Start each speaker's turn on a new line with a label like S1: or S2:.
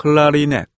S1: clarinet.